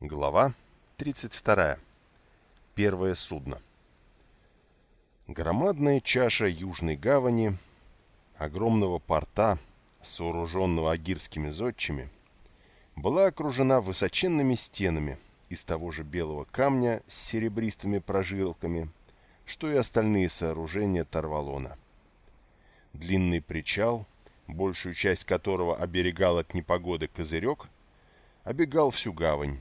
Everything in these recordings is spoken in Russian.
Глава 32. Первое судно. Громадная чаша Южной гавани, огромного порта, сооруженного агирскими зодчими, была окружена высоченными стенами из того же белого камня с серебристыми прожилками, что и остальные сооружения Тарвалона. Длинный причал, большую часть которого оберегал от непогоды козырек, обегал всю гавань,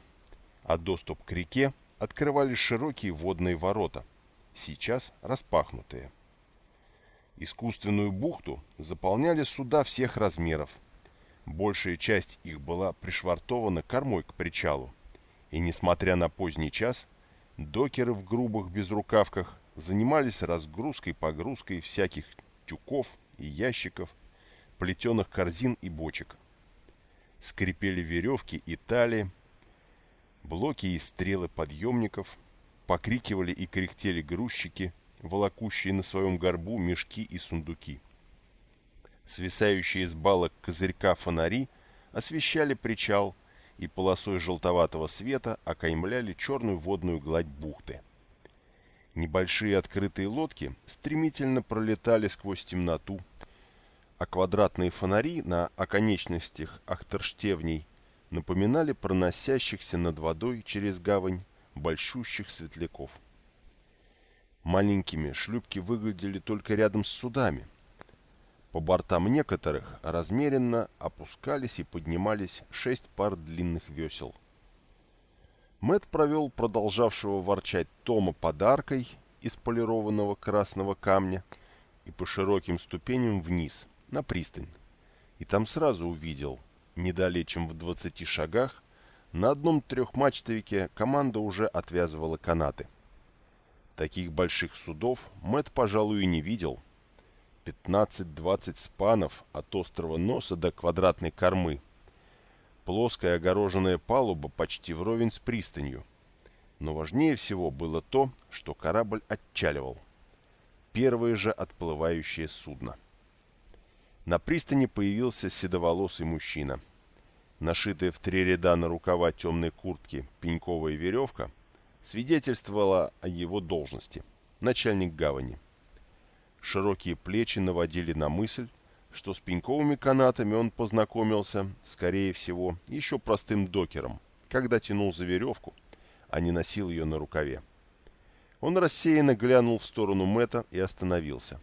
а доступ к реке открывали широкие водные ворота, сейчас распахнутые. Искусственную бухту заполняли суда всех размеров. Большая часть их была пришвартована кормой к причалу, и, несмотря на поздний час, докеры в грубых безрукавках занимались разгрузкой-погрузкой всяких тюков и ящиков, плетеных корзин и бочек. Скрипели веревки и талии, Блоки и стрелы подъемников покрикивали и кряхтели грузчики, волокущие на своем горбу мешки и сундуки. Свисающие с балок козырька фонари освещали причал и полосой желтоватого света окаймляли черную водную гладь бухты. Небольшие открытые лодки стремительно пролетали сквозь темноту, а квадратные фонари на оконечностях ахтерштевней напоминали проносящихся над водой через гавань большущих светляков. Маленькими шлюпки выглядели только рядом с судами. По бортам некоторых размеренно опускались и поднимались шесть пар длинных весел. Мэт провел продолжавшего ворчать Тома подаркой из полированного красного камня и по широким ступеням вниз, на пристань. И там сразу увидел, не далее, чем в 20 шагах, на одном трехмачтовике команда уже отвязывала канаты. Таких больших судов Мэт, пожалуй, и не видел. 15-20 спанов от острого носа до квадратной кормы. Плоская огороженная палуба почти вровень с пристанью. Но важнее всего было то, что корабль отчаливал. Первое же отплывающее судно. На пристани появился седоволосый мужчина. Нашитая в три ряда на рукава темной куртки пеньковая веревка свидетельствовала о его должности – начальник гавани. Широкие плечи наводили на мысль, что с пеньковыми канатами он познакомился, скорее всего, еще простым докером, когда тянул за веревку, а не носил ее на рукаве. Он рассеянно глянул в сторону Мэта и остановился.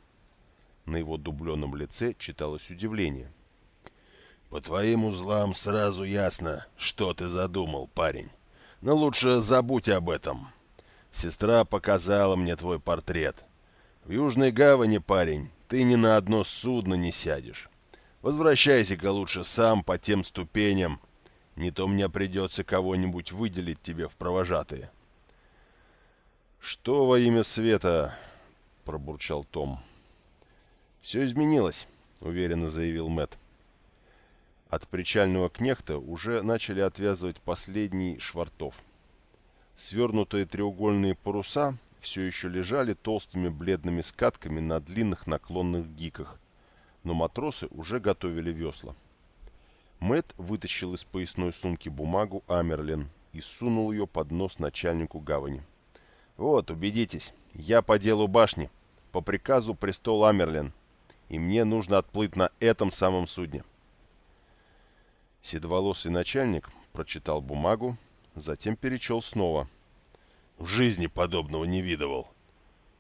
На его дубленом лице читалось удивление. «По твоим узлам сразу ясно, что ты задумал, парень. Но лучше забудь об этом. Сестра показала мне твой портрет. В Южной Гавани, парень, ты ни на одно судно не сядешь. Возвращайся-ка лучше сам по тем ступеням. Не то мне придется кого-нибудь выделить тебе в провожатые». «Что во имя света?» — пробурчал Том. «Все изменилось», — уверенно заявил Мэт. От причального кнехта уже начали отвязывать последний швартов. Свернутые треугольные паруса все еще лежали толстыми бледными скатками на длинных наклонных гиках, но матросы уже готовили весла. Мэт вытащил из поясной сумки бумагу Амерлин и сунул ее под нос начальнику гавани. «Вот, убедитесь, я по делу башни, по приказу престол Амерлин и мне нужно отплыть на этом самом судне. Седоволосый начальник прочитал бумагу, затем перечел снова. В жизни подобного не видывал.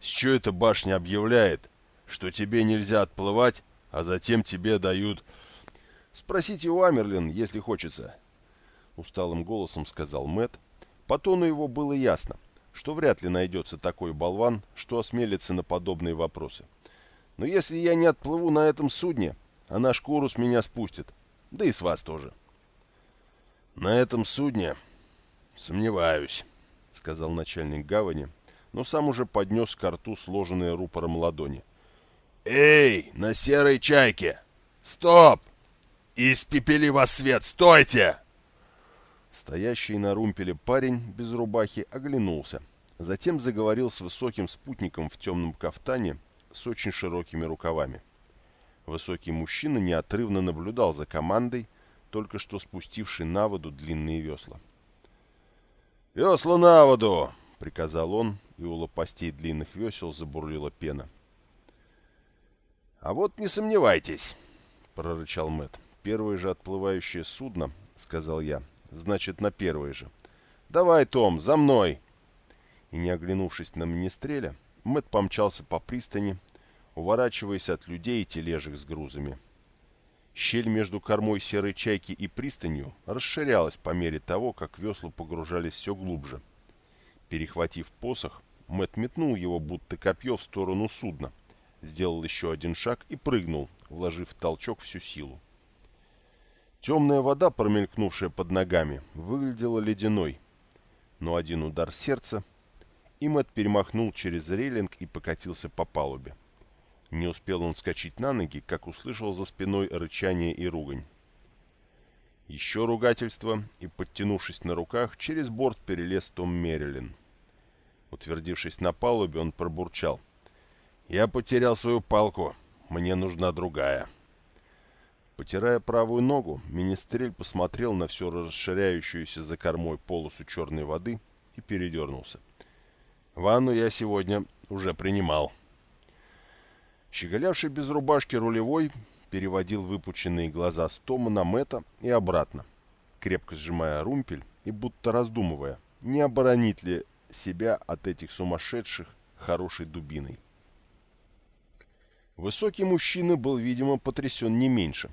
С чего эта башня объявляет, что тебе нельзя отплывать, а затем тебе дают... Спросите у Амерлин, если хочется. Усталым голосом сказал Мэт. По тону его было ясно, что вряд ли найдется такой болван, что осмелится на подобные вопросы. Но если я не отплыву на этом судне, она шкуру с меня спустит. Да и с вас тоже. На этом судне сомневаюсь, сказал начальник гавани, но сам уже поднес к рту сложенные рупором ладони. Эй, на серой чайке! Стоп! Испепели вас свет! Стойте! Стоящий на румпеле парень без рубахи оглянулся. Затем заговорил с высоким спутником в темном кафтане с очень широкими рукавами. Высокий мужчина неотрывно наблюдал за командой, только что спустившей на воду длинные весла. «Весла на воду!» — приказал он, и у лопастей длинных весел забурлила пена. «А вот не сомневайтесь!» — прорычал Мэт. «Первое же отплывающее судно, — сказал я, — значит, на первое же. Давай, Том, за мной!» И не оглянувшись на министреля, Мэт помчался по пристани, уворачиваясь от людей и тележек с грузами. Щель между кормой серой чайки и пристанью расширялась по мере того, как весла погружались все глубже. Перехватив посох, Мэт метнул его, будто копье, в сторону судна, сделал еще один шаг и прыгнул, вложив в толчок всю силу. Темная вода, промелькнувшая под ногами, выглядела ледяной, но один удар сердца, и Мэт перемахнул через рейлинг и покатился по палубе. Не успел он скачать на ноги, как услышал за спиной рычание и ругань. Еще ругательство, и, подтянувшись на руках, через борт перелез Том Мерилин. Утвердившись на палубе, он пробурчал. «Я потерял свою палку. Мне нужна другая». Потирая правую ногу, Министрель посмотрел на всю расширяющуюся за кормой полосу черной воды и передернулся. «Ванну я сегодня уже принимал». Щеголявший без рубашки рулевой переводил выпученные глаза с Тома на Мэтта и обратно, крепко сжимая румпель и будто раздумывая, не оборонить ли себя от этих сумасшедших хорошей дубиной. Высокий мужчина был, видимо, потрясен не меньше.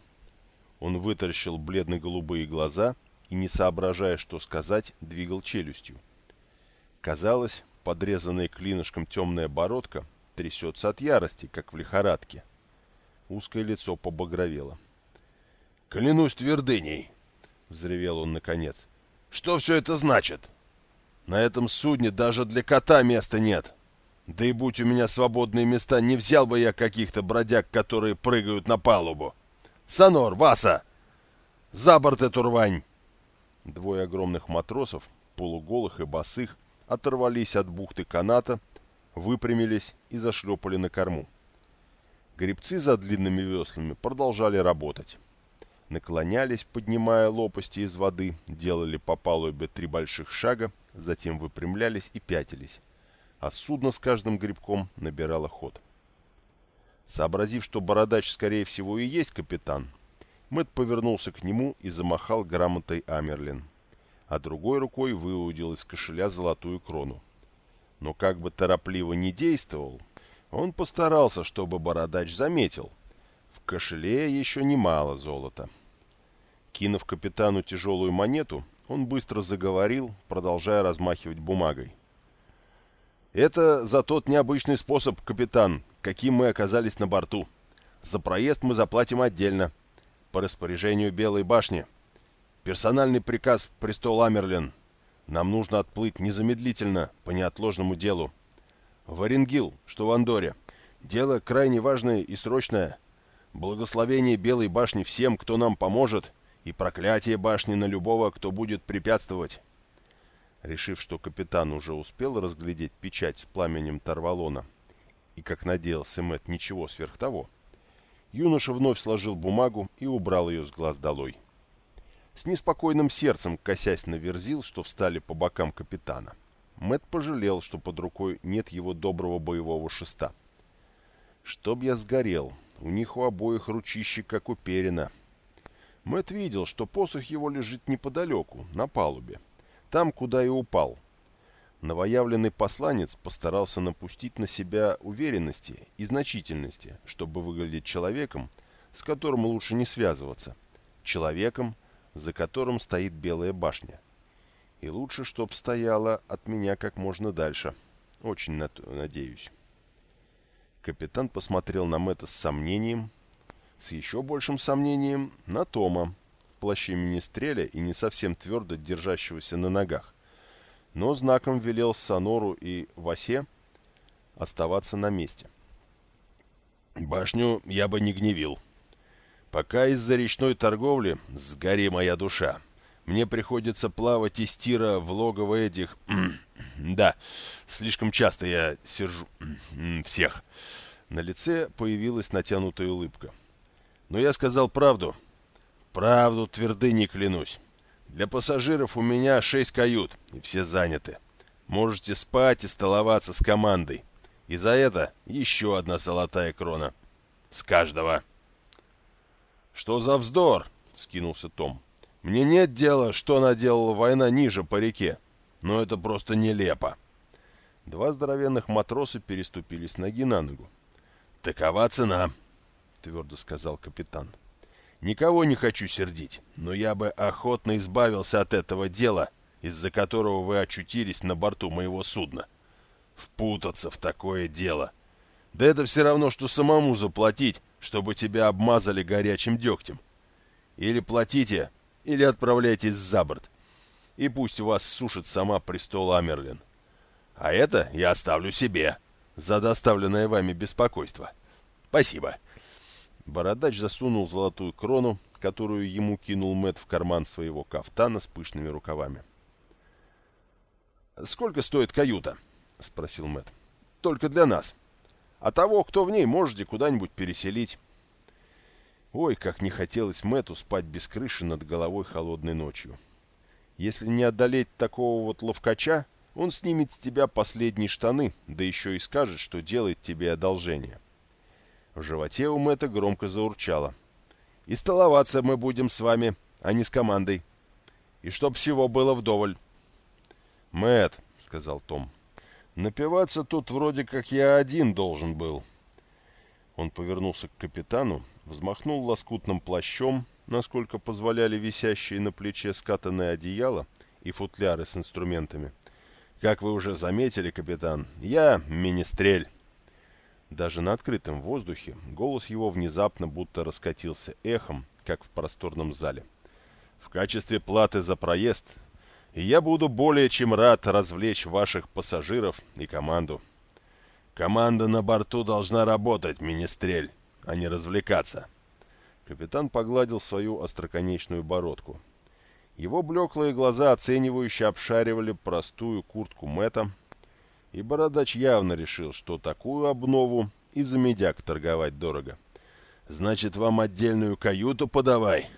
Он вытаращил бледно-голубые глаза и, не соображая, что сказать, двигал челюстью. Казалось, подрезанная клинышком темная бородка трясется от ярости, как в лихорадке. Узкое лицо побагровело. «Клянусь твердыней!» — взревел он наконец. «Что все это значит? На этом судне даже для кота места нет. Да и будь у меня свободные места, не взял бы я каких-то бродяг, которые прыгают на палубу. Санор, Васа! За борт эту рвань!» Двое огромных матросов, полуголых и босых, оторвались от бухты каната выпрямились и зашлепали на корму. Гребцы за длинными веслами продолжали работать. Наклонялись, поднимая лопасти из воды, делали по палубе три больших шага, затем выпрямлялись и пятились, а судно с каждым грибком набирало ход. Сообразив, что бородач, скорее всего, и есть капитан, Мэтт повернулся к нему и замахал грамотой Амерлин, а другой рукой выудил из кошеля золотую крону но как бы торопливо не действовал, он постарался, чтобы бородач заметил. В кошеле еще немало золота. Кинув капитану тяжелую монету, он быстро заговорил, продолжая размахивать бумагой. «Это за тот необычный способ, капитан, каким мы оказались на борту. За проезд мы заплатим отдельно, по распоряжению Белой башни. Персональный приказ престол Амерлин. Нам нужно отплыть незамедлительно по неотложному делу. В Оренгил, что в Андоре. Дело крайне важное и срочное. Благословение Белой башни всем, кто нам поможет, и проклятие башни на любого, кто будет препятствовать. Решив, что капитан уже успел разглядеть печать с пламенем Тарвалона, и, как надеялся Мэтт, ничего сверх того, юноша вновь сложил бумагу и убрал ее с глаз долой с неспокойным сердцем косясь на верзил, что встали по бокам капитана. Мэт пожалел, что под рукой нет его доброго боевого шеста. «Чтоб я сгорел, у них у обоих ручище, как у перина». Мэт видел, что посох его лежит неподалеку, на палубе, там, куда и упал. Новоявленный посланец постарался напустить на себя уверенности и значительности, чтобы выглядеть человеком, с которым лучше не связываться. Человеком, за которым стоит Белая башня. И лучше, чтоб стояла от меня как можно дальше. Очень на то надеюсь. Капитан посмотрел на Мэтта с сомнением, с еще большим сомнением на Тома, в плаще министреля и не совсем твердо держащегося на ногах, но знаком велел Сонору и Васе оставаться на месте. «Башню я бы не гневил», Пока из-за речной торговли сгори моя душа. Мне приходится плавать из тира в логово этих... да, слишком часто я сержу... всех. На лице появилась натянутая улыбка. Но я сказал правду. Правду твердыни клянусь. Для пассажиров у меня шесть кают, и все заняты. Можете спать и столоваться с командой. И за это еще одна золотая крона. С каждого. «Что за вздор?» — скинулся Том. «Мне нет дела, что наделала война ниже по реке. Но это просто нелепо». Два здоровенных матроса переступили с ноги на ногу. «Такова цена», — твердо сказал капитан. «Никого не хочу сердить, но я бы охотно избавился от этого дела, из-за которого вы очутились на борту моего судна. Впутаться в такое дело. Да это все равно, что самому заплатить, чтобы тебя обмазали горячим дегтем. Или платите, или отправляйтесь за борт. И пусть вас сушит сама престол Амерлин. А это я оставлю себе за доставленное вами беспокойство. Спасибо. Бородач засунул золотую крону, которую ему кинул Мэт в карман своего кафтана с пышными рукавами. «Сколько стоит каюта?» — спросил Мэт. «Только для нас. А того, кто в ней, можете куда-нибудь переселить». Ой, как не хотелось Мэту спать без крыши над головой холодной ночью. Если не одолеть такого вот ловкача, он снимет с тебя последние штаны, да еще и скажет, что делает тебе одолжение. В животе у Мэтта громко заурчало. «И столоваться мы будем с вами, а не с командой. И чтоб всего было вдоволь». «Мэтт», — сказал Том, — «напиваться тут вроде как я один должен был». Он повернулся к капитану, взмахнул лоскутным плащом, насколько позволяли висящие на плече скатанное одеяло и футляры с инструментами, как вы уже заметили, капитан, я министрель. Даже на открытом воздухе голос его внезапно будто раскатился эхом, как в просторном зале. В качестве платы за проезд я буду более чем рад развлечь ваших пассажиров и команду. Команда на борту должна работать, министрель, а не развлекаться. Капитан погладил свою остроконечную бородку. Его блеклые глаза оценивающе обшаривали простую куртку Мэта, и Бородач явно решил, что такую обнову и за медяк торговать дорого. «Значит, вам отдельную каюту подавай!»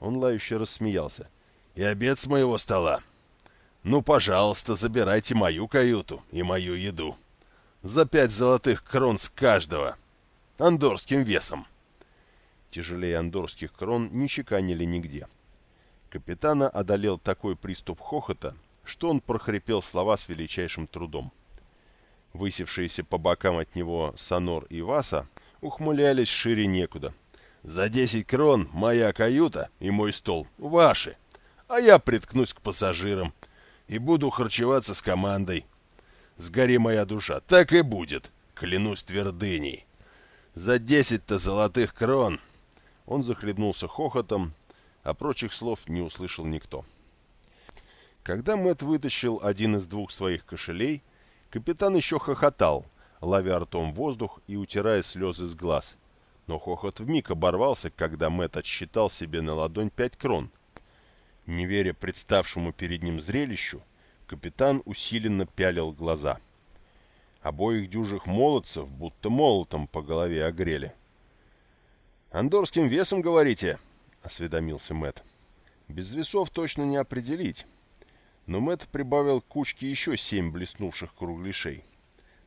Он лающе рассмеялся. «И обед с моего стола!» «Ну, пожалуйста, забирайте мою каюту и мою еду. За пять золотых крон с каждого. Андорским весом!» Тяжелее андорских крон не чеканили нигде. — Капитана одолел такой приступ хохота, что он прохрипел слова с величайшим трудом. Высевшиеся по бокам от него Сонор и Васа ухмылялись шире некуда. «За десять крон моя каюта и мой стол ваши, а я приткнусь к пассажирам и буду харчеваться с командой. Сгори моя душа, так и будет, клянусь твердыней. За десять-то золотых крон!» Он захлебнулся хохотом, а прочих слов не услышал никто. Когда Мэт вытащил один из двух своих кошелей, капитан еще хохотал, ловя ртом воздух и утирая слезы с глаз. Но хохот вмиг оборвался, когда Мэт отсчитал себе на ладонь пять крон. Не веря представшему перед ним зрелищу, капитан усиленно пялил глаза. Обоих дюжих молодцев будто молотом по голове огрели. «Андорским весом, говорите?» — осведомился Мэт. «Без весов точно не определить». Но Мэт прибавил к кучке еще семь блеснувших кругляшей.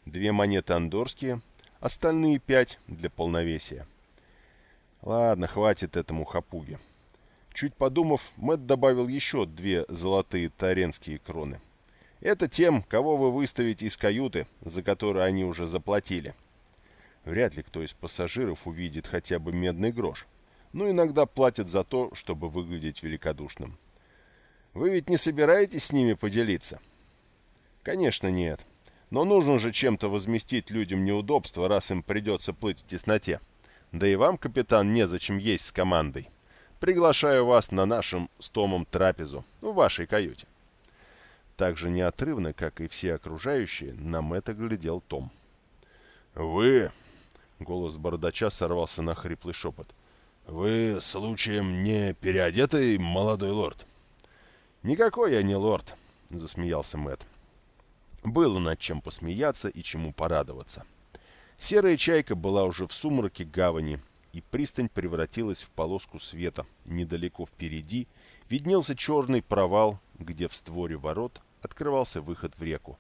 Две монеты андорские, остальные пять для полновесия. Ладно, хватит этому хапуге. Чуть подумав, Мэт добавил еще две золотые таренские кроны. Это тем, кого вы выставите из каюты, за которую они уже заплатили. Вряд ли кто из пассажиров увидит хотя бы медный грош но иногда платят за то, чтобы выглядеть великодушным. Вы ведь не собираетесь с ними поделиться? Конечно, нет. Но нужно же чем-то возместить людям неудобства, раз им придется плыть в тесноте. Да и вам, капитан, незачем есть с командой. Приглашаю вас на нашем с Томом трапезу в вашей каюте. Так же неотрывно, как и все окружающие, нам это глядел Том. «Вы...» — голос бородача сорвался на хриплый шепот — «Вы, случаем, не переодетый молодой лорд?» «Никакой я не лорд», — засмеялся Мэт. Было над чем посмеяться и чему порадоваться. Серая чайка была уже в сумраке гавани, и пристань превратилась в полоску света. Недалеко впереди виднелся черный провал, где в створе ворот открывался выход в реку.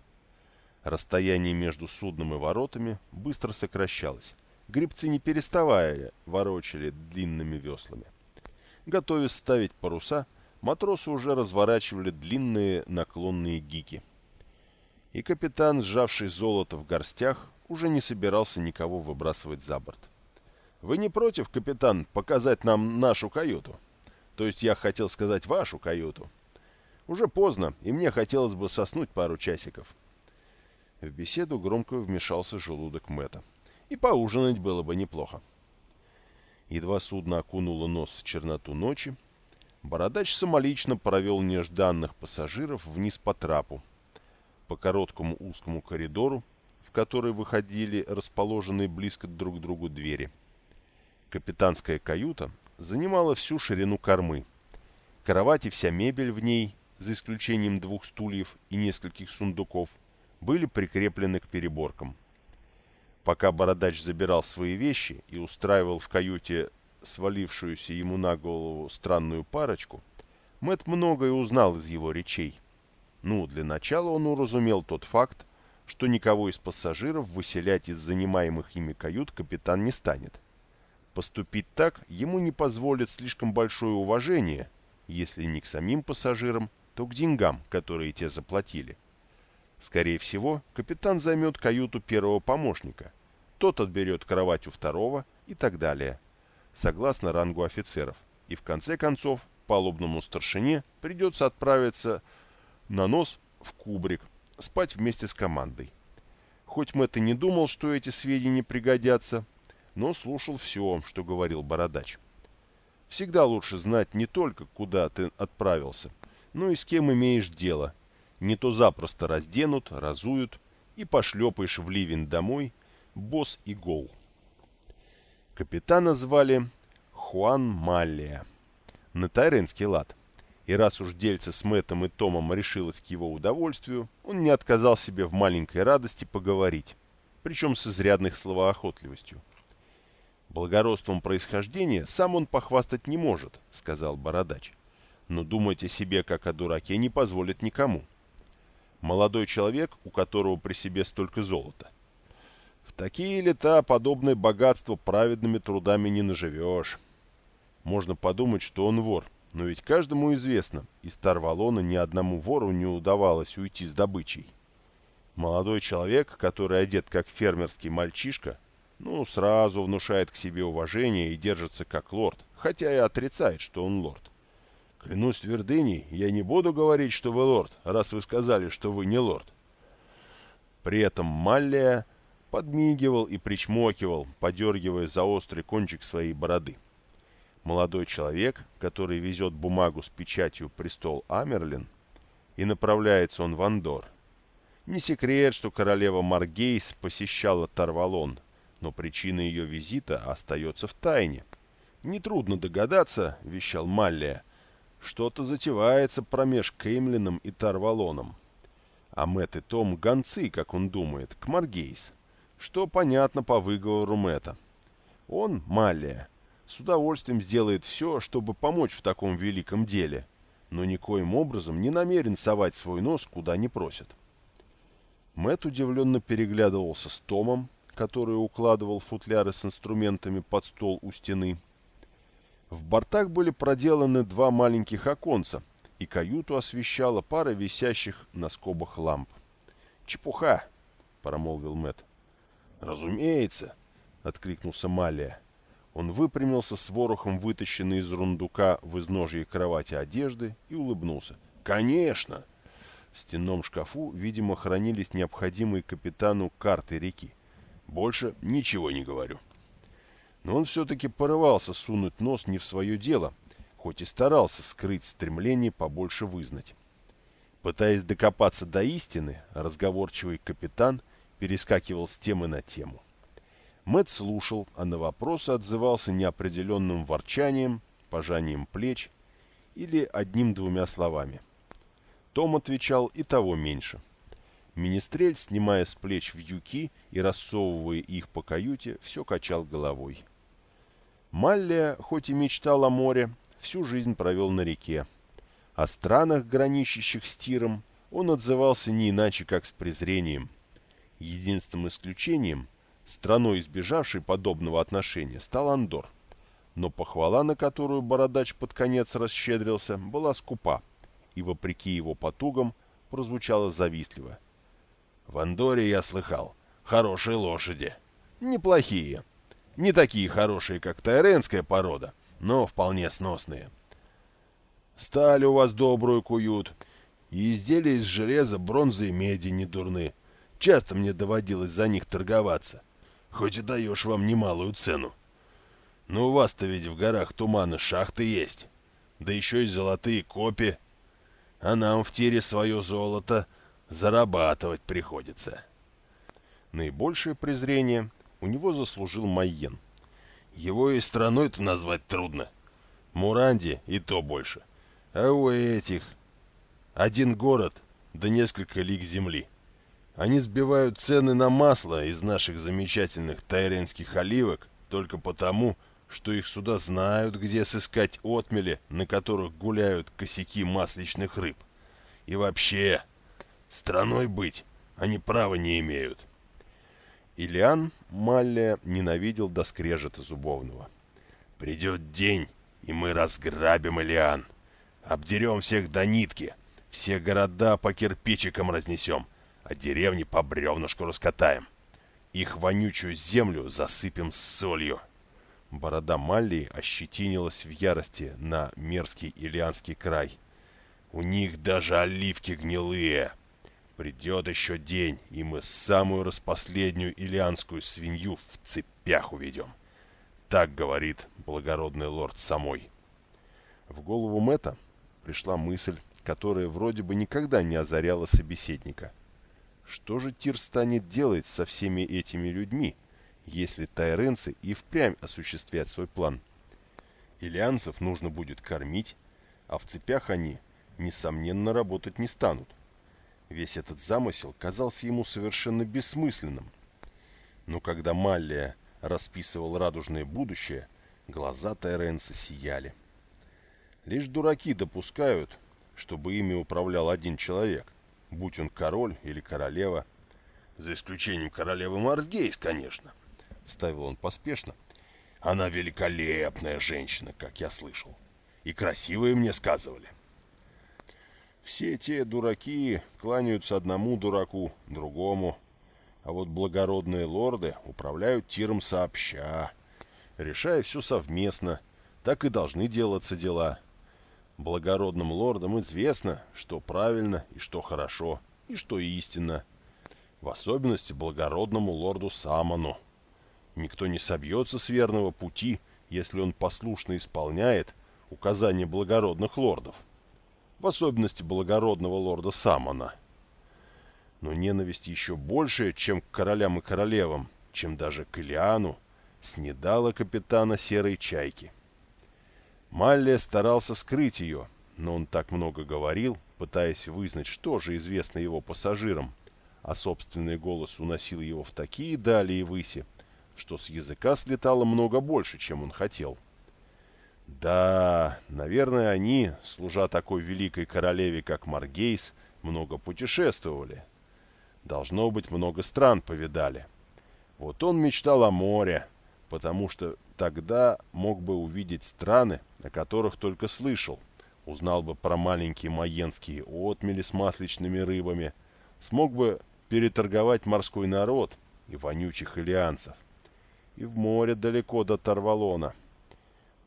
Расстояние между судном и воротами быстро сокращалось. Грибцы не переставая ворочали длинными веслами. Готовясь ставить паруса, матросы уже разворачивали длинные наклонные гики. И капитан, сжавший золото в горстях, уже не собирался никого выбрасывать за борт. «Вы не против, капитан, показать нам нашу каюту? То есть я хотел сказать вашу каюту. Уже поздно, и мне хотелось бы соснуть пару часиков». В беседу громко вмешался желудок Мэтта. «И поужинать было бы неплохо». Едва судно окунуло нос в черноту ночи, Бородач самолично провел нежданных пассажиров вниз по трапу, по короткому узкому коридору, в который выходили расположенные близко друг к другу двери. Капитанская каюта занимала всю ширину кормы. Кровать и вся мебель в ней, за исключением двух стульев и нескольких сундуков, были прикреплены к переборкам. Пока Бородач забирал свои вещи и устраивал в каюте свалившуюся ему на голову странную парочку, Мэт многое узнал из его речей. Ну, для начала он уразумел тот факт, что никого из пассажиров выселять из занимаемых ими кают капитан не станет. Поступить так ему не позволит слишком большое уважение, если не к самим пассажирам, то к деньгам, которые те заплатили. Скорее всего, капитан займет каюту первого помощника, тот отберет кровать у второго и так далее, согласно рангу офицеров. И в конце концов, палубному старшине придется отправиться на нос в кубрик, спать вместе с командой. Хоть Мэтт и не думал, что эти сведения пригодятся, но слушал все, что говорил Бородач. Всегда лучше знать не только, куда ты отправился, но и с кем имеешь дело – не то запросто разденут, разуют и пошлепаешь в ливень домой, босс и гол. Капитана звали Хуан Маллия, на тайренский лад. И раз уж дельце с Мэттом и Томом решилось к его удовольствию, он не отказал себе в маленькой радости поговорить, причем с изрядной словоохотливостью. «Благородством происхождения сам он похвастать не может», — сказал Бородач. «Но думать о себе как о дураке не позволит никому молодой человек, у которого при себе столько золота. В такие лета подобное богатство праведными трудами не наживешь. Можно подумать, что он вор, но ведь каждому известно, из Тарвалона ни одному вору не удавалось уйти с добычей. Молодой человек, который одет как фермерский мальчишка, ну, сразу внушает к себе уважение и держится как лорд, хотя и отрицает, что он лорд. Клянусь твердыней, я не буду говорить, что вы лорд, раз вы сказали, что вы не лорд. При этом Маллия подмигивал и причмокивал, подергивая за острый кончик своей бороды. Молодой человек, который везет бумагу с печатью «Престол Амерлин», и направляется он в Андор. Не секрет, что королева Маргейс посещала Тарвалон, но причина ее визита остается в тайне. «Нетрудно догадаться», — вещал Маллия, — что-то затевается промеж Кеймлином и Тарвалоном. А Мэтт и Том гонцы, как он думает, к Маргейс. Что понятно по выговору Мэтта. Он, Малия, с удовольствием сделает все, чтобы помочь в таком великом деле, но никоим образом не намерен совать свой нос, куда не просят. Мэтт удивленно переглядывался с Томом, который укладывал футляры с инструментами под стол у стены, в бортах были проделаны два маленьких оконца, и каюту освещала пара висящих на скобах ламп. «Чепуха!» — промолвил Мэт. «Разумеется!» — откликнулся Малия. Он выпрямился с ворохом, вытащенной из рундука в изножье кровати одежды, и улыбнулся. «Конечно!» В стенном шкафу, видимо, хранились необходимые капитану карты реки. «Больше ничего не говорю» но он все-таки порывался сунуть нос не в свое дело, хоть и старался скрыть стремление побольше вызнать. Пытаясь докопаться до истины, разговорчивый капитан перескакивал с темы на тему. Мэт слушал, а на вопросы отзывался неопределенным ворчанием, пожанием плеч или одним-двумя словами. Том отвечал и того меньше. Министрель, снимая с плеч вьюки и рассовывая их по каюте, все качал головой. Маллия, хоть и мечтал о море, всю жизнь провел на реке. О странах, граничащих с Тиром, он отзывался не иначе, как с презрением. Единственным исключением, страной, избежавшей подобного отношения, стал Андор. Но похвала, на которую Бородач под конец расщедрился, была скупа, и, вопреки его потугам, прозвучала завистливо. «В Андоре я слыхал. Хорошие лошади. Неплохие. Не такие хорошие, как тайренская порода, но вполне сносные. Сталь у вас добрую куют, и изделия из железа, бронзы и меди не дурны. Часто мне доводилось за них торговаться, хоть и даешь вам немалую цену. Но у вас-то ведь в горах туманы шахты есть, да еще и золотые копи, а нам в тире свое золото зарабатывать приходится. Наибольшее презрение у него заслужил Майен. Его и страной-то назвать трудно. Муранди и то больше. А у этих один город да несколько лиг земли. Они сбивают цены на масло из наших замечательных тайренских оливок только потому, что их сюда знают, где сыскать отмели, на которых гуляют косяки масличных рыб. И вообще, страной быть они права не имеют. Ильян Маллия ненавидел до скрежета зубовного. «Придет день, и мы разграбим Ильян. Обдерем всех до нитки, все города по кирпичикам разнесем, а деревни по бревнышку раскатаем. Их вонючую землю засыпем солью». Борода Маллии ощетинилась в ярости на мерзкий Ильянский край. «У них даже оливки гнилые!» Придет еще день, и мы самую распоследнюю ильянскую свинью в цепях уведем. Так говорит благородный лорд самой. В голову Мэтта пришла мысль, которая вроде бы никогда не озаряла собеседника. Что же Тир станет делать со всеми этими людьми, если тайренцы и впрямь осуществят свой план? Ильянцев нужно будет кормить, а в цепях они, несомненно, работать не станут. Весь этот замысел казался ему совершенно бессмысленным. Но когда Маллия расписывал радужное будущее, глаза Тайренса сияли. Лишь дураки допускают, чтобы ими управлял один человек, будь он король или королева. За исключением королевы Мартгейс, конечно, — вставил он поспешно. Она великолепная женщина, как я слышал. И красивые мне сказывали. — все те дураки кланяются одному дураку, другому. А вот благородные лорды управляют тиром сообща, решая все совместно. Так и должны делаться дела. Благородным лордам известно, что правильно и что хорошо, и что истинно. В особенности благородному лорду Самону. Никто не собьется с верного пути, если он послушно исполняет указания благородных лордов в особенности благородного лорда Самона. Но ненависть еще большая, чем к королям и королевам, чем даже к Илиану, снедала капитана Серой Чайки. Маллия старался скрыть ее, но он так много говорил, пытаясь вызнать, что же известно его пассажирам, а собственный голос уносил его в такие дали и выси, что с языка слетало много больше, чем он хотел. — да, наверное, они, служа такой великой королеве, как Маргейс, много путешествовали. Должно быть, много стран повидали. Вот он мечтал о море, потому что тогда мог бы увидеть страны, о которых только слышал. Узнал бы про маленькие майенские отмели с масличными рыбами. Смог бы переторговать морской народ и вонючих илианцев. И в море далеко до Тарвалона —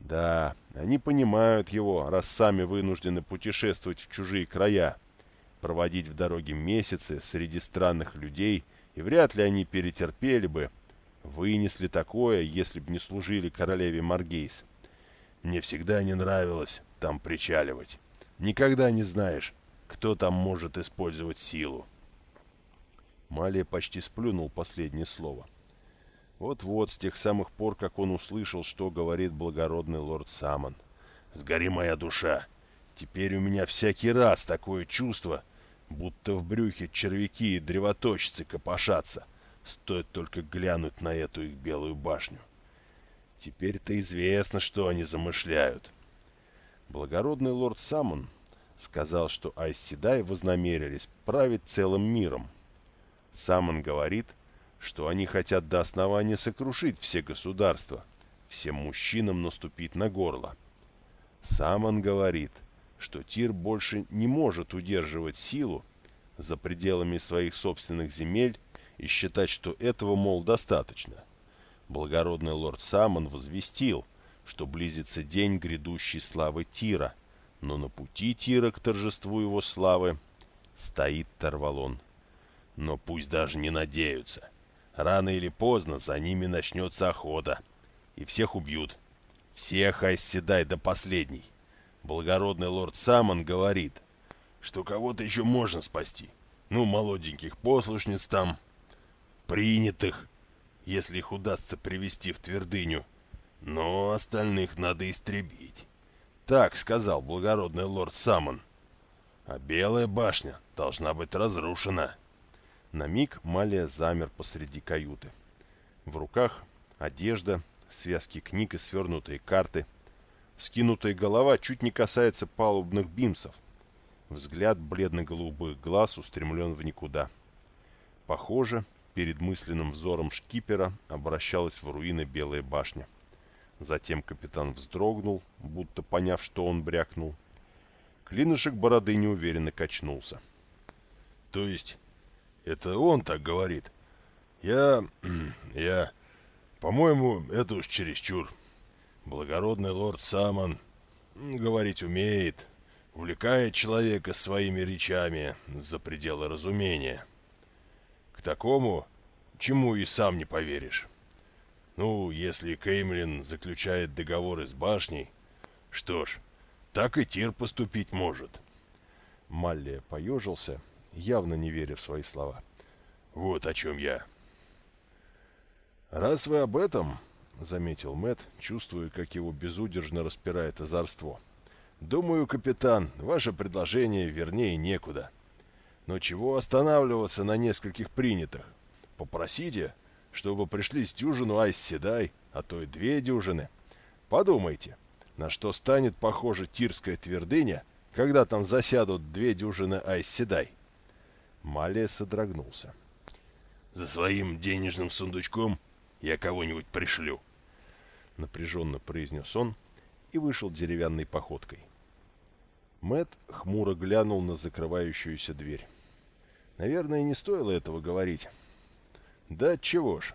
да, они понимают его, раз сами вынуждены путешествовать в чужие края, проводить в дороге месяцы среди странных людей, и вряд ли они перетерпели бы, вынесли такое, если б не служили королеве Маргейс. Мне всегда не нравилось там причаливать. Никогда не знаешь, кто там может использовать силу. Малия почти сплюнул последнее слово. — вот-вот, с тех самых пор, как он услышал, что говорит благородный лорд Самон. «Сгори моя душа! Теперь у меня всякий раз такое чувство, будто в брюхе червяки и древоточцы копошатся. Стоит только глянуть на эту их белую башню. Теперь-то известно, что они замышляют». Благородный лорд Самон сказал, что Айсседай вознамерились править целым миром. Сам он говорит, что они хотят до основания сокрушить все государства, всем мужчинам наступить на горло. Сам он говорит, что Тир больше не может удерживать силу за пределами своих собственных земель и считать, что этого, мол, достаточно. Благородный лорд Самон возвестил, что близится день грядущей славы Тира, но на пути Тира к торжеству его славы стоит Тарвалон. Но пусть даже не надеются. Рано или поздно за ними начнется охота, и всех убьют. Всех оседай до последней. Благородный лорд Самон говорит, что кого-то еще можно спасти. Ну, молоденьких послушниц там, принятых, если их удастся привести в твердыню. Но остальных надо истребить. Так сказал благородный лорд Самон. А Белая башня должна быть разрушена. На миг Малия замер посреди каюты. В руках одежда, связки книг и свернутые карты. Скинутая голова чуть не касается палубных бимсов. Взгляд бледно-голубых глаз устремлен в никуда. Похоже, перед мысленным взором шкипера обращалась в руины Белая башня. Затем капитан вздрогнул, будто поняв, что он брякнул. Клинышек бороды неуверенно качнулся. — То есть, это он так говорит? Я... я... По-моему, это уж чересчур. Благородный лорд Самон говорить умеет, увлекает человека своими речами за пределы разумения. К такому, чему и сам не поверишь. Ну, если Кеймлин заключает договоры с башней, что ж, так и Тир поступить может. Маллия поежился, явно не веря в свои слова. Вот о чем я. Раз вы об этом, — заметил Мэт, чувствуя, как его безудержно распирает озорство. «Думаю, капитан, ваше предложение вернее некуда. Но чего останавливаться на нескольких принятых? Попросите, чтобы пришли с дюжину айс-седай, а то и две дюжины. Подумайте, на что станет похожа Тирская твердыня, когда там засядут две дюжины айс-седай?» Малия содрогнулся. «За своим денежным сундучком я кого-нибудь пришлю», — напряженно произнес он и вышел деревянной походкой. Мэт хмуро глянул на закрывающуюся дверь. Наверное, не стоило этого говорить. Да чего ж.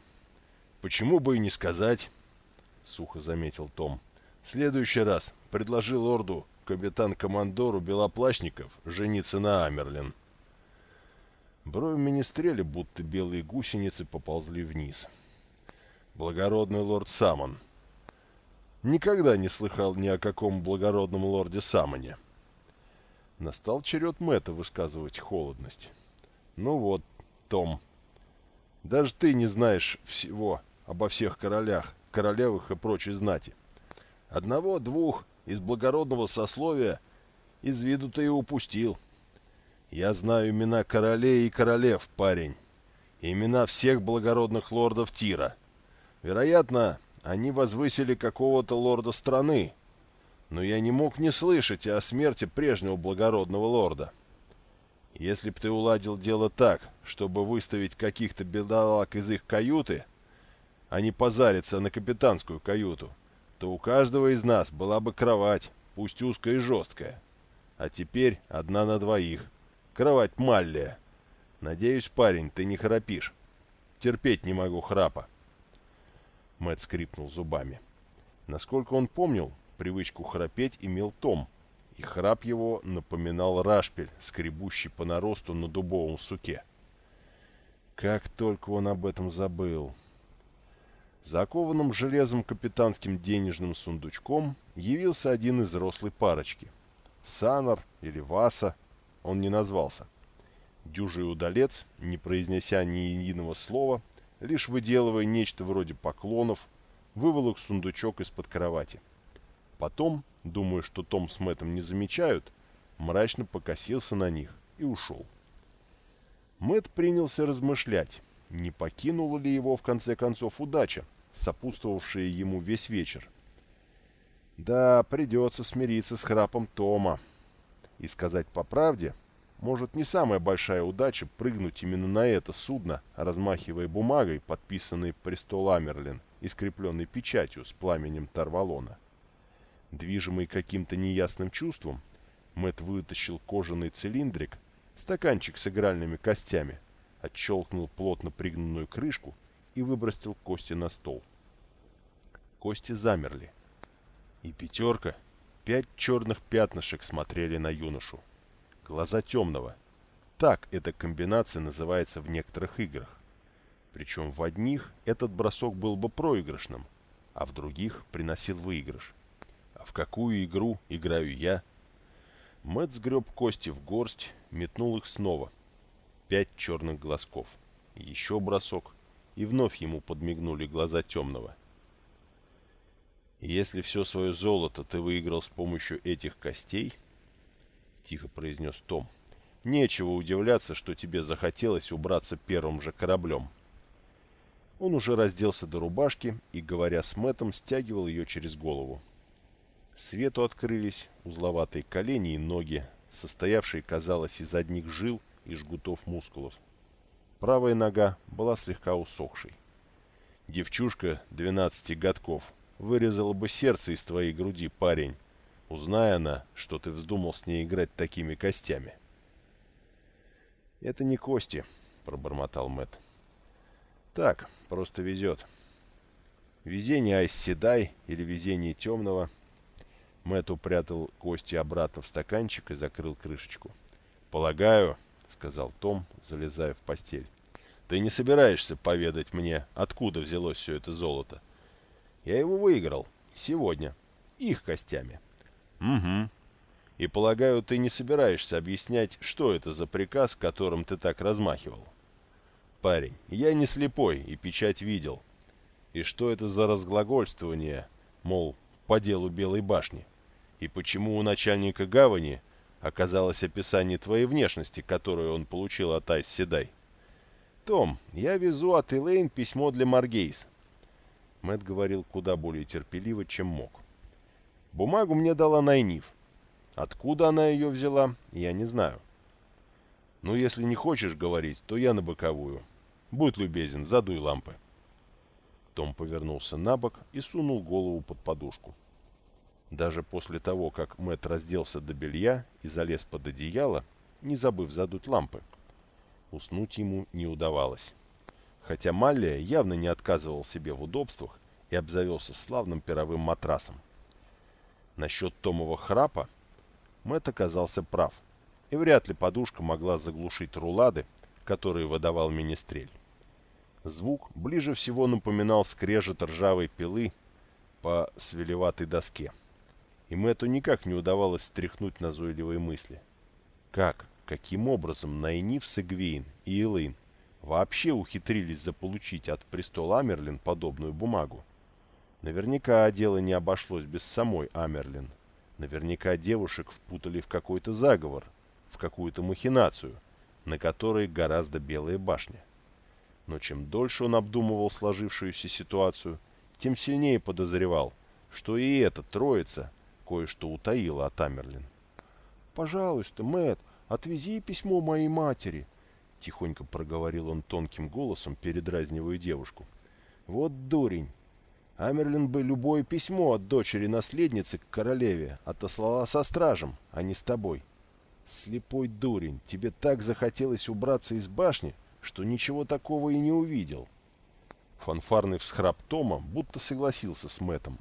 Почему бы и не сказать, — сухо заметил Том. В следующий раз предложи лорду капитан-командору Белоплащников жениться на Амерлин. Брови министреля, будто белые гусеницы, поползли вниз. Благородный лорд Самон — Никогда не слыхал ни о каком благородном лорде Самоне. Настал черед Мэтта высказывать холодность. Ну вот, Том, даже ты не знаешь всего обо всех королях, королевах и прочей знати. Одного-двух из благородного сословия из виду ты и упустил. Я знаю имена королей и королев, парень. Имена всех благородных лордов Тира. Вероятно, они возвысили какого-то лорда страны, но я не мог не слышать о смерти прежнего благородного лорда. Если б ты уладил дело так, чтобы выставить каких-то бедолаг из их каюты, а не позариться на капитанскую каюту, то у каждого из нас была бы кровать, пусть узкая и жесткая. А теперь одна на двоих. Кровать Маллия. Надеюсь, парень, ты не храпишь. Терпеть не могу храпа. Мэт скрипнул зубами. Насколько он помнил, привычку храпеть имел Том, и храп его напоминал рашпиль, скребущий по наросту на дубовом суке. Как только он об этом забыл. Закованным железом капитанским денежным сундучком явился один из рослой парочки. Санар или Васа, он не назвался. Дюжий удалец, не произнеся ни единого слова, лишь выделывая нечто вроде поклонов, выволок сундучок из-под кровати. Потом, думая, что Том с Мэттом не замечают, мрачно покосился на них и ушел. Мэтт принялся размышлять, не покинула ли его в конце концов удача, сопутствовавшая ему весь вечер. Да, придется смириться с храпом Тома. И сказать по правде, может не самая большая удача прыгнуть именно на это судно, размахивая бумагой, подписанной престол Амерлин и скрепленной печатью с пламенем Тарвалона. Движимый каким-то неясным чувством, Мэт вытащил кожаный цилиндрик, стаканчик с игральными костями, отщелкнул плотно пригнанную крышку и выбросил кости на стол. Кости замерли. И пятерка, пять черных пятнышек смотрели на юношу глаза темного. Так эта комбинация называется в некоторых играх. Причем в одних этот бросок был бы проигрышным, а в других приносил выигрыш. А в какую игру играю я? Мэтт сгреб кости в горсть, метнул их снова. Пять черных глазков. Еще бросок, и вновь ему подмигнули глаза темного. Если все свое золото ты выиграл с помощью этих костей, — тихо произнес Том. «Нечего удивляться, что тебе захотелось убраться первым же кораблем». Он уже разделся до рубашки и, говоря с Мэттом, стягивал ее через голову. Свету открылись узловатые колени и ноги, состоявшие, казалось, из одних жил и жгутов мускулов. Правая нога была слегка усохшей. Девчушка двенадцати годков вырезала бы сердце из твоей груди, парень, Узная она, что ты вздумал с ней играть такими костями. «Это не кости», — пробормотал Мэт. «Так, просто везет. Везение Айсседай или везение темного». Мэт упрятал кости обратно в стаканчик и закрыл крышечку. «Полагаю», — сказал Том, залезая в постель, — «ты не собираешься поведать мне, откуда взялось все это золото?» «Я его выиграл. Сегодня. Их костями». «Угу. И, полагаю, ты не собираешься объяснять, что это за приказ, которым ты так размахивал?» «Парень, я не слепой и печать видел. И что это за разглагольствование, мол, по делу Белой башни? И почему у начальника гавани оказалось описание твоей внешности, которую он получил от Айс Седай?» «Том, я везу от Элейн письмо для Маргейс». Мэт говорил куда более терпеливо, чем мог. Бумагу мне дала Найниф. Откуда она ее взяла, я не знаю. Ну, если не хочешь говорить, то я на боковую. Будь любезен, задуй лампы. Том повернулся на бок и сунул голову под подушку. Даже после того, как Мэт разделся до белья и залез под одеяло, не забыв задуть лампы, уснуть ему не удавалось. Хотя Маллия явно не отказывал себе в удобствах и обзавелся славным пировым матрасом. Насчет Томова храпа Мэтт оказался прав, и вряд ли подушка могла заглушить рулады, которые выдавал министрель. Звук ближе всего напоминал скрежет ржавой пилы по свелеватой доске, и Мэтту никак не удавалось стряхнуть назойливые мысли. Как, каким образом Найниф с Эгвейн и Элэйн вообще ухитрились заполучить от престола Амерлин подобную бумагу? Наверняка дело не обошлось без самой Амерлин. Наверняка девушек впутали в какой-то заговор, в какую-то махинацию, на которой гораздо белая башня. Но чем дольше он обдумывал сложившуюся ситуацию, тем сильнее подозревал, что и эта троица кое-что утаила от Амерлин. «Пожалуйста, Мэт, отвези письмо моей матери», — тихонько проговорил он тонким голосом, передразнивая девушку. «Вот дурень, Амерлин бы любое письмо от дочери-наследницы к королеве отослала со стражем, а не с тобой. Слепой дурень, тебе так захотелось убраться из башни, что ничего такого и не увидел. Фанфарный всхрап Тома будто согласился с Мэтом.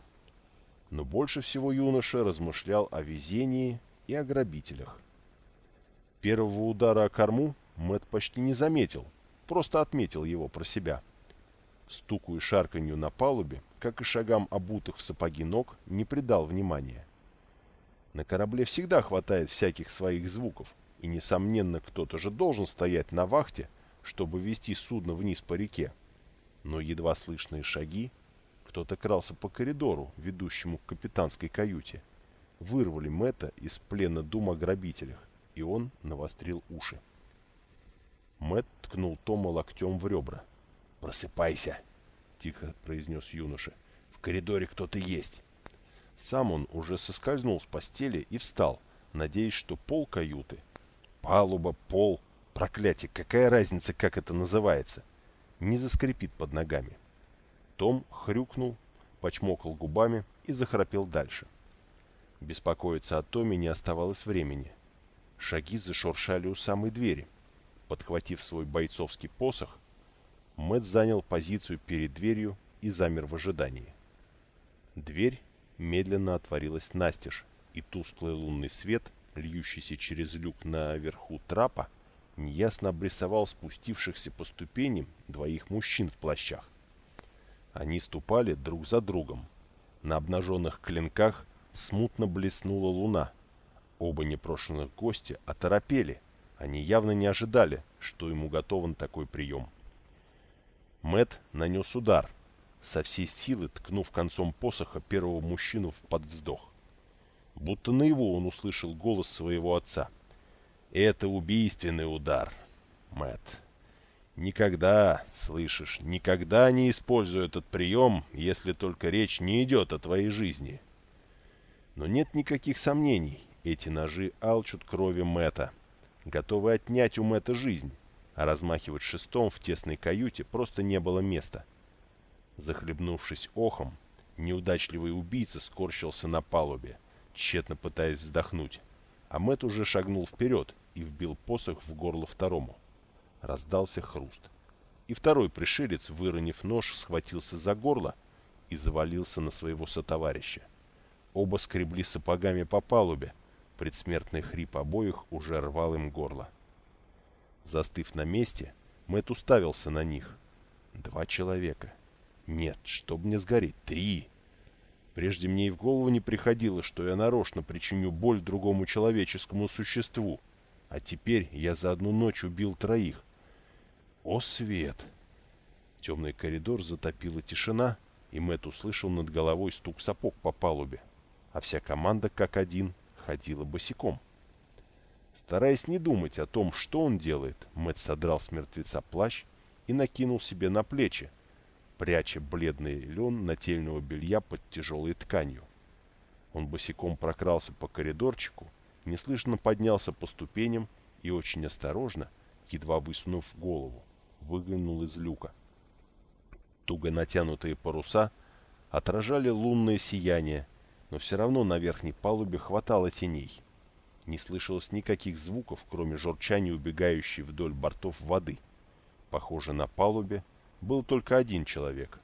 Но больше всего юноша размышлял о везении и о грабителях. Первого удара о корму Мэт почти не заметил, просто отметил его про себя. Стуку и шарканью на палубе как и шагам обутых в сапоги ног, не придал внимания. На корабле всегда хватает всяких своих звуков, и, несомненно, кто-то же должен стоять на вахте, чтобы вести судно вниз по реке. Но едва слышные шаги, кто-то крался по коридору, ведущему к капитанской каюте, вырвали Мэтта из плена дум о грабителях, и он навострил уши. Мэтт ткнул Тома локтем в ребра. «Просыпайся!» — тихо произнес юноша. «В коридоре кто-то есть». Сам он уже соскользнул с постели и встал, надеясь, что пол каюты, палуба, пол, проклятие, какая разница, как это называется, не заскрипит под ногами. Том хрюкнул, почмокал губами и захрапел дальше. Беспокоиться о Томе не оставалось времени. Шаги зашуршали у самой двери. Подхватив свой бойцовский посох, Мэтт занял позицию перед дверью и замер в ожидании. Дверь медленно отворилась настежь, и тусклый лунный свет, льющийся через люк наверху трапа, неясно обрисовал спустившихся по ступеням двоих мужчин в плащах. Они ступали друг за другом. На обнаженных клинках смутно блеснула луна. Оба непрошенных гостя оторопели. Они явно не ожидали, что ему готован такой прием. Мэт нанес удар, со всей силы ткнув концом посоха первого мужчину в подвздох. Будто на его он услышал голос своего отца. «Это убийственный удар, Мэт. Никогда, слышишь, никогда не используй этот прием, если только речь не идет о твоей жизни». Но нет никаких сомнений, эти ножи алчут крови Мэта, готовы отнять у Мэта жизнь, а размахивать шестом в тесной каюте просто не было места. Захлебнувшись охом, неудачливый убийца скорчился на палубе, тщетно пытаясь вздохнуть, а Мэт уже шагнул вперед и вбил посох в горло второму. Раздался хруст. И второй пришелец, выронив нож, схватился за горло и завалился на своего сотоварища. Оба скребли сапогами по палубе. Предсмертный хрип обоих уже рвал им горло. Застыв на месте, Мэтт уставился на них. Два человека. Нет, чтоб мне сгореть, три. Прежде мне и в голову не приходило, что я нарочно причиню боль другому человеческому существу. А теперь я за одну ночь убил троих. О, свет! Темный коридор затопила тишина, и Мэтт услышал над головой стук сапог по палубе, а вся команда, как один, ходила босиком. Стараясь не думать о том, что он делает, Мэтт содрал с мертвеца плащ и накинул себе на плечи, пряча бледный лен нательного белья под тяжелой тканью. Он босиком прокрался по коридорчику, неслышно поднялся по ступеням и очень осторожно, едва высунув голову, выглянул из люка. Туго натянутые паруса отражали лунное сияние, но все равно на верхней палубе хватало теней не слышалось никаких звуков, кроме журчания убегающей вдоль бортов воды. Похоже, на палубе был только один человек.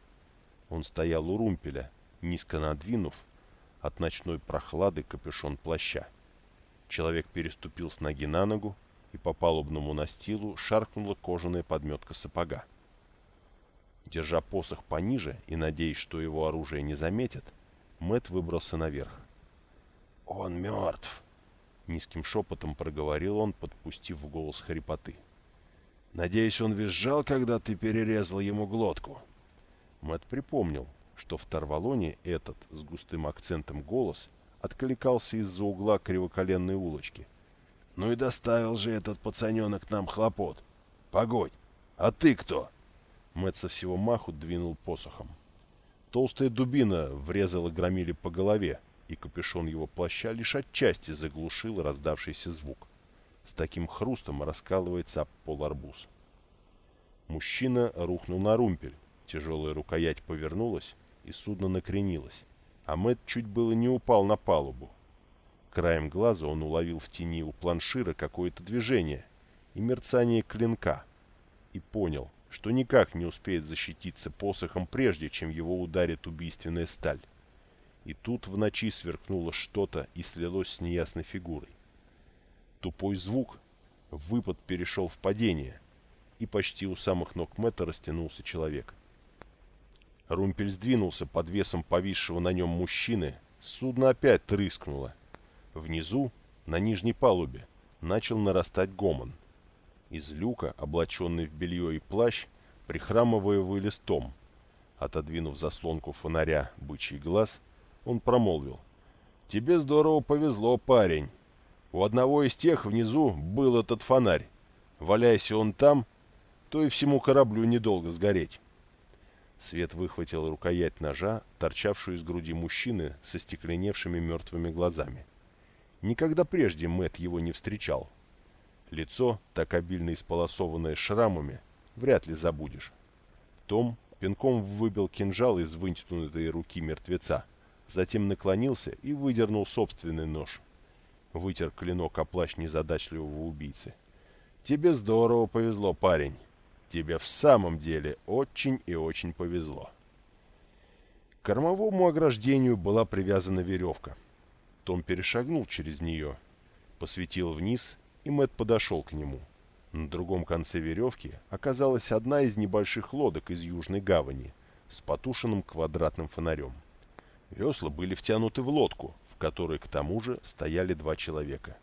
Он стоял у румпеля, низко надвинув от ночной прохлады капюшон плаща. Человек переступил с ноги на ногу, и по палубному настилу шаркнула кожаная подметка сапога. Держа посох пониже и надеясь, что его оружие не заметят, Мэт выбрался наверх. «Он мертв!» Низким шепотом проговорил он, подпустив в голос хрипоты. «Надеюсь, он визжал, когда ты перерезал ему глотку?» Мэт припомнил, что в Тарвалоне этот с густым акцентом голос откликался из-за угла кривоколенной улочки. «Ну и доставил же этот пацаненок нам хлопот! Погодь! А ты кто?» Мэт со всего маху двинул посохом. Толстая дубина врезала громили по голове, и капюшон его плаща лишь отчасти заглушил раздавшийся звук. С таким хрустом раскалывается об пол арбуз. Мужчина рухнул на румпель, тяжелая рукоять повернулась, и судно накренилось, а Мэтт чуть было не упал на палубу. Краем глаза он уловил в тени у планшира какое-то движение и мерцание клинка, и понял, что никак не успеет защититься посохом, прежде чем его ударит убийственная сталь. И тут в ночи сверкнуло что-то и слилось с неясной фигурой. Тупой звук, выпад перешел в падение, и почти у самых ног Мэтта растянулся человек. Румпель сдвинулся под весом повисшего на нем мужчины, судно опять трыскнуло. Внизу, на нижней палубе, начал нарастать гомон. Из люка, облаченный в белье и плащ, прихрамывая вылез Том. Отодвинув заслонку фонаря бычий глаз, он промолвил. «Тебе здорово повезло, парень. У одного из тех внизу был этот фонарь. Валяйся он там, то и всему кораблю недолго сгореть». Свет выхватил рукоять ножа, торчавшую из груди мужчины со стекленевшими мертвыми глазами. Никогда прежде Мэт его не встречал. Лицо, так обильно исполосованное шрамами, вряд ли забудешь. Том пинком выбил кинжал из вытянутой руки мертвеца, затем наклонился и выдернул собственный нож. Вытер клинок о плащ незадачливого убийцы. «Тебе здорово повезло, парень. Тебе в самом деле очень и очень повезло». К кормовому ограждению была привязана веревка. Том перешагнул через нее, посветил вниз, и Мэт подошел к нему. На другом конце веревки оказалась одна из небольших лодок из Южной гавани с потушенным квадратным фонарем. Весла были втянуты в лодку, в которой к тому же стояли два человека.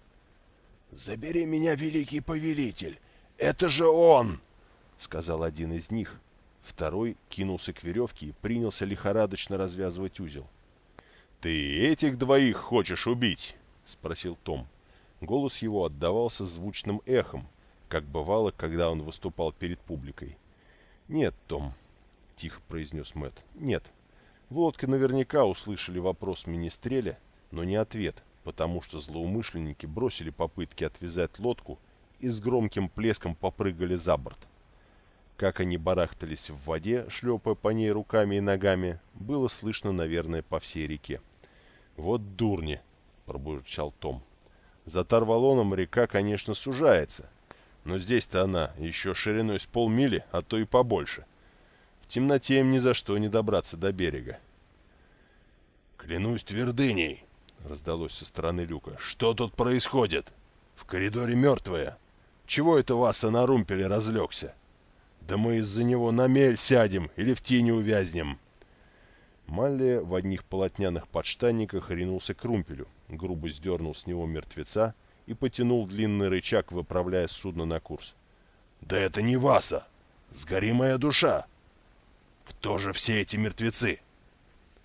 «Забери меня, великий повелитель! Это же он!» — сказал один из них. Второй кинулся к веревке и принялся лихорадочно развязывать узел. «Ты этих двоих хочешь убить?» — спросил Том. Голос его отдавался звучным эхом, как бывало, когда он выступал перед публикой. «Нет, Том», — тихо произнес Мэт. «нет». В лодке наверняка услышали вопрос Министреля, но не ответ, потому что злоумышленники бросили попытки отвязать лодку и с громким плеском попрыгали за борт. Как они барахтались в воде, шлепая по ней руками и ногами, было слышно, наверное, по всей реке. «Вот дурни!» — пробурчал Том. «За Тарвалоном река, конечно, сужается, но здесь-то она еще шириной с полмили, а то и побольше. В темноте им ни за что не добраться до берега. «Клянусь твердыней!» — раздалось со стороны люка. «Что тут происходит? В коридоре мертвые. Чего это Васа на румпеле разлегся? Да мы из-за него на мель сядем или в тени увязнем!» Малли в одних полотняных подштанниках ринулся к румпелю, грубо сдернул с него мертвеца и потянул длинный рычаг, выправляя судно на курс. «Да это не Васа! Сгори моя душа! Кто же все эти мертвецы?»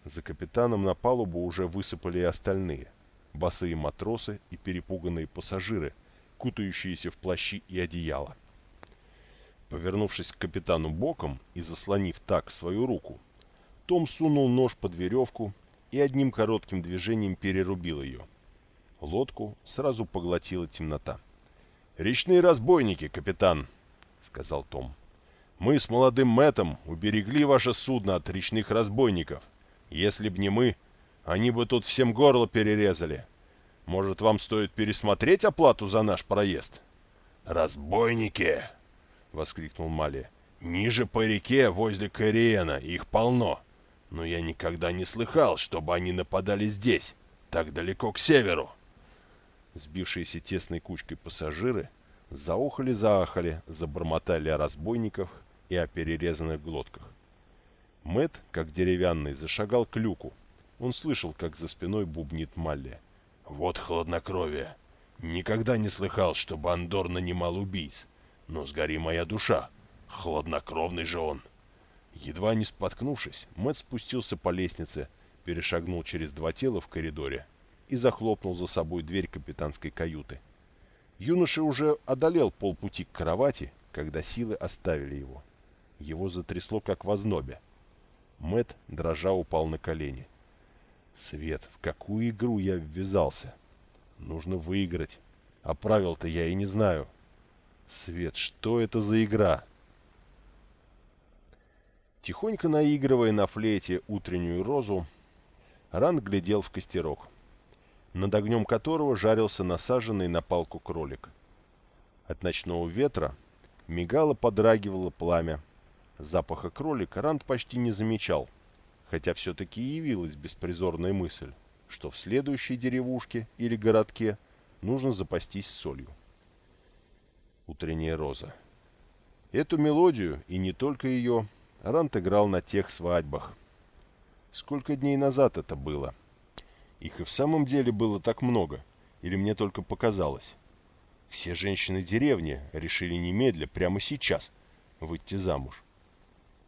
За капитаном на палубу уже высыпали и остальные. Босые матросы и перепуганные пассажиры, кутающиеся в плащи и одеяла. Повернувшись к капитану боком и заслонив так свою руку, том сунул нож под веревку и одним коротким движением перерубил ее. Лодку сразу поглотила темнота. «Речные разбойники, капитан!» — сказал Том. «Мы с молодым Мэтом уберегли ваше судно от речных разбойников. Если б не мы, они бы тут всем горло перерезали. Может, вам стоит пересмотреть оплату за наш проезд?» «Разбойники!» — воскликнул Мали. «Ниже по реке, возле Кориена, их полно. Но я никогда не слыхал, чтобы они нападали здесь, так далеко к северу». Сбившиеся тесной кучкой пассажиры заохали-заахали, забормотали о разбойниках и о перерезанных глотках. Мэт, как деревянный, зашагал к люку. Он слышал, как за спиной бубнит Малли. «Вот хладнокровие! Никогда не слыхал, чтобы Андор нанимал убийц. Но сгори моя душа! Хладнокровный же он!» Едва не споткнувшись, Мэт спустился по лестнице, перешагнул через два тела в коридоре и захлопнул за собой дверь капитанской каюты. Юноша уже одолел полпути к кровати, когда силы оставили его. Его затрясло, как в ознобе. Мэт дрожа упал на колени. «Свет, в какую игру я ввязался? Нужно выиграть. А правил-то я и не знаю. Свет, что это за игра?» Тихонько наигрывая на флейте утреннюю розу, Ран глядел в костерок над огнем которого жарился насаженный на палку кролик. От ночного ветра мигало, подрагивало пламя. Запаха кролика Ранд почти не замечал, хотя все-таки явилась беспризорная мысль, что в следующей деревушке или городке нужно запастись солью. Утренняя роза. Эту мелодию, и не только ее, Рант играл на тех свадьбах. Сколько дней назад это было? — их и в самом деле было так много, или мне только показалось? Все женщины деревни решили немедля, прямо сейчас, выйти замуж.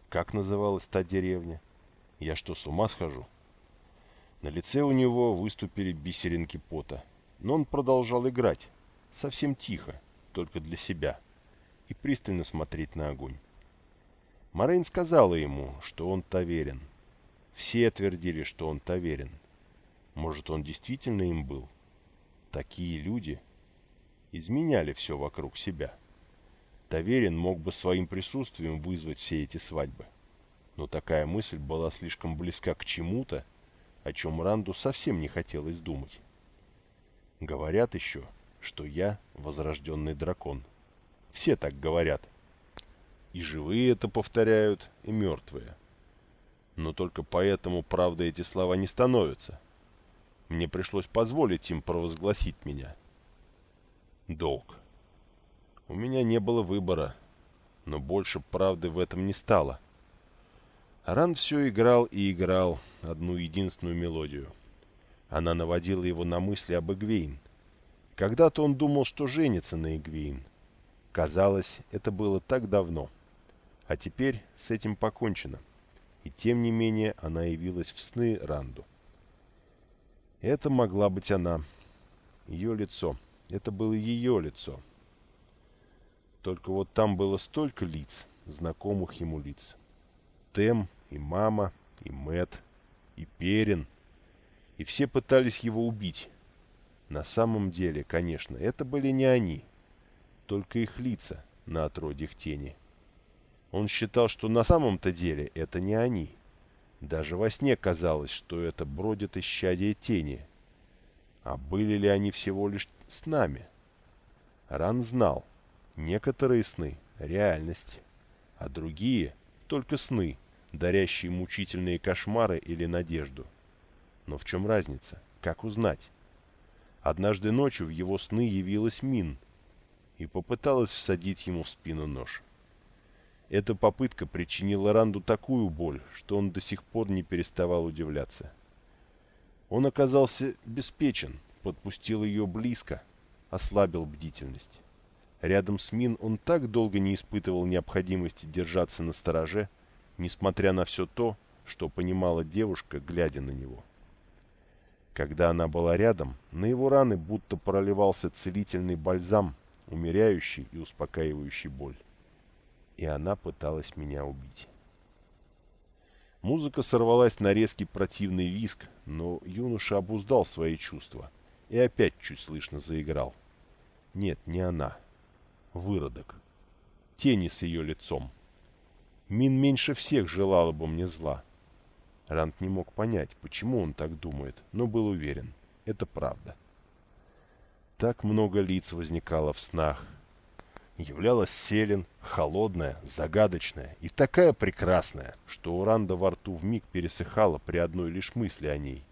Как называлась та деревня? Я что, с ума схожу? На лице у него выступили бисеринки пота, но он продолжал играть, совсем тихо, только для себя, и пристально смотреть на огонь. Морейн сказала ему, что он таверен. Все твердили, что он таверен. Может, он действительно им был? Такие люди изменяли все вокруг себя. Таверин мог бы своим присутствием вызвать все эти свадьбы. Но такая мысль была слишком близка к чему-то, о чем Ранду совсем не хотелось думать. Говорят еще, что я возрожденный дракон. Все так говорят. И живые это повторяют, и мертвые. Но только поэтому, правда, эти слова не становятся. Мне пришлось позволить им провозгласить меня. Долг. У меня не было выбора, но больше правды в этом не стало. Ранд все играл и играл одну единственную мелодию. Она наводила его на мысли об Эгвейн. Когда-то он думал, что женится на Эгвейн. Казалось, это было так давно. А теперь с этим покончено. И тем не менее она явилась в сны Ранду. Это могла быть она. Ее лицо. Это было ее лицо. Только вот там было столько лиц, знакомых ему лиц. Тем, и мама, и Мэт, и Перин. И все пытались его убить. На самом деле, конечно, это были не они, только их лица на отродьях тени. Он считал, что на самом-то деле это не они. Даже во сне казалось, что это бродит исчадие тени. А были ли они всего лишь с нами? Ран знал, некоторые сны — реальность, а другие — только сны, дарящие мучительные кошмары или надежду. Но в чем разница? Как узнать? Однажды ночью в его сны явилась Мин и попыталась всадить ему в спину нож. Эта попытка причинила Ранду такую боль, что он до сих пор не переставал удивляться. Он оказался беспечен, подпустил ее близко, ослабил бдительность. Рядом с Мин он так долго не испытывал необходимости держаться на стороже, несмотря на все то, что понимала девушка, глядя на него. Когда она была рядом, на его раны будто проливался целительный бальзам, умеряющий и успокаивающий боль. И она пыталась меня убить. Музыка сорвалась на резкий противный виск, но юноша обуздал свои чувства и опять чуть слышно заиграл. Нет, не она. Выродок. Тени с ее лицом. Мин меньше всех желала бы мне зла. Рант не мог понять, почему он так думает, но был уверен. Это правда. Так много лиц возникало в снах. Являлась Селен, холодная, загадочная и такая прекрасная, что у Ранда во рту вмиг пересыхала при одной лишь мысли о ней.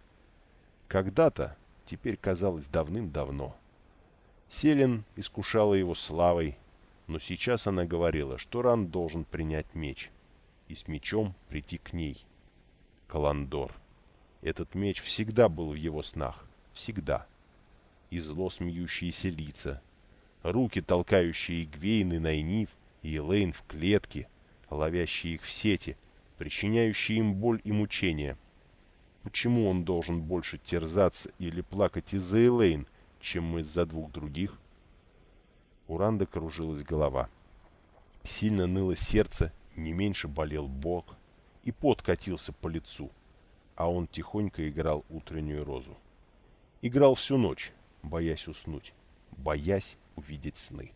Когда-то, теперь казалось давным-давно. Селен искушала его славой, но сейчас она говорила, что Ран должен принять меч и с мечом прийти к ней. Каландор. Этот меч всегда был в его снах. Всегда. И зло смеющиеся лица. Руки, толкающие Гвейн и Найниф, и Элейн в клетке, ловящие их в сети, причиняющие им боль и мучения. Почему он должен больше терзаться или плакать из-за Элейн, чем из-за двух других? У Ранда кружилась голова. Сильно ныло сердце, не меньше болел бок, и пот катился по лицу, а он тихонько играл утреннюю розу. Играл всю ночь, боясь уснуть, боясь увидеть сны.